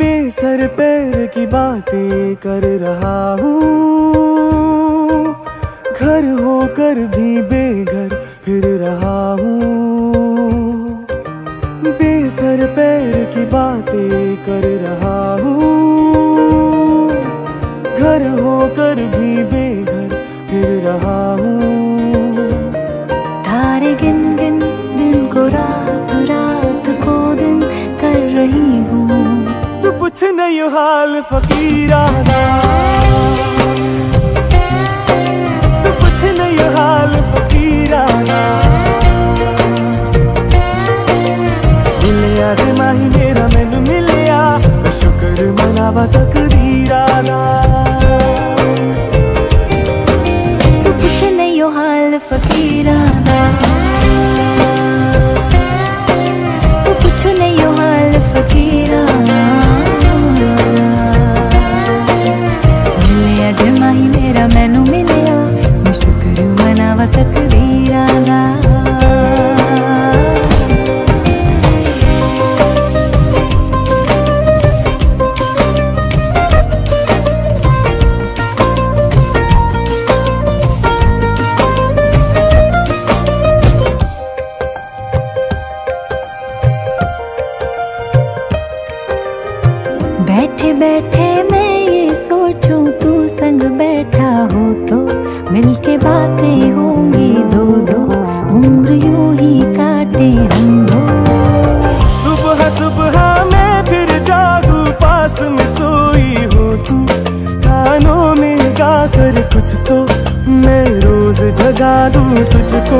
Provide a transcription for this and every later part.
बेसर पैर की बातें कर रहा हूँ। घर होकर भी बेघर फिर रहा हूँ। बेसर पैर की बातें हाल फकीराना बैठे बैठे मैं ये सोचूं, तू संग बैठा हो तो मिलके बातें होंगी दो दो। उम्र यूँ ही काटे हम दो। सुबह सुबह मैं फिर जागू, पास में सोई हो तू। कानों में गा कर कुछ तो मैं रोज जगा दूँ तुझको।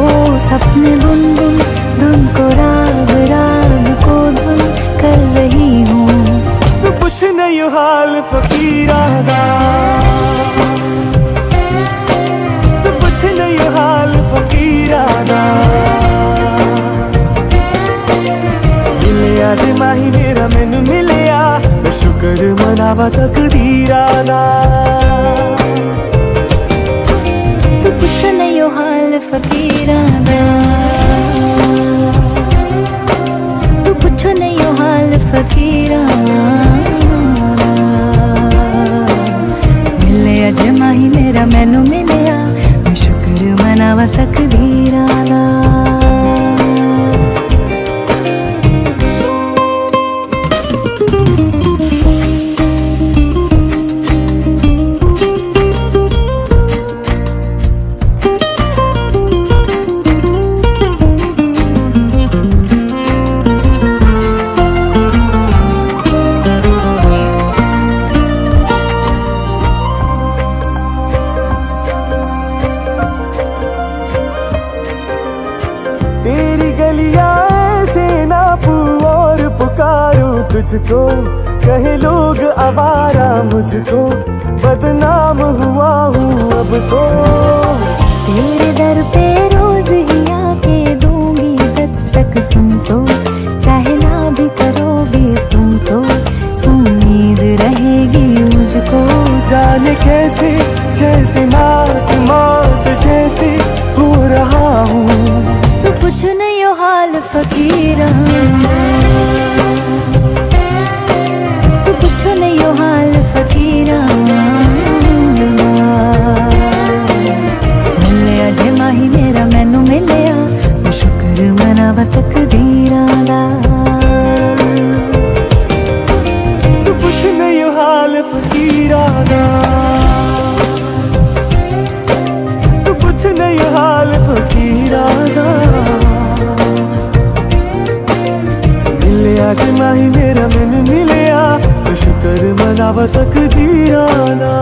नहीं हाल फकीराना तू कुछ नहीं हाल फकीराना मिलिया जे माही मेरा मैनू मिलिया, मैं शुक्र मनावा तकदीराना तू कुछ नहीं हाल फकीराना तू शुक्र मनावा तकदीराना तुझको कहे लोग आवारा मुझको। बदनाम हुआ हूँ अब तो। तेरे दर पे रोज ही आके दूँगी दस्तक सुन तो। चाहे ना भी करोगे तुम तो। उम्मीद रहेगी मुझको। जाने कैसे जैसे मौत मौत जैसे हो रहा हूँ। तो कुछ नहीं हो हाल फकीराना मिलिया शुक्र मनावा तकदीराना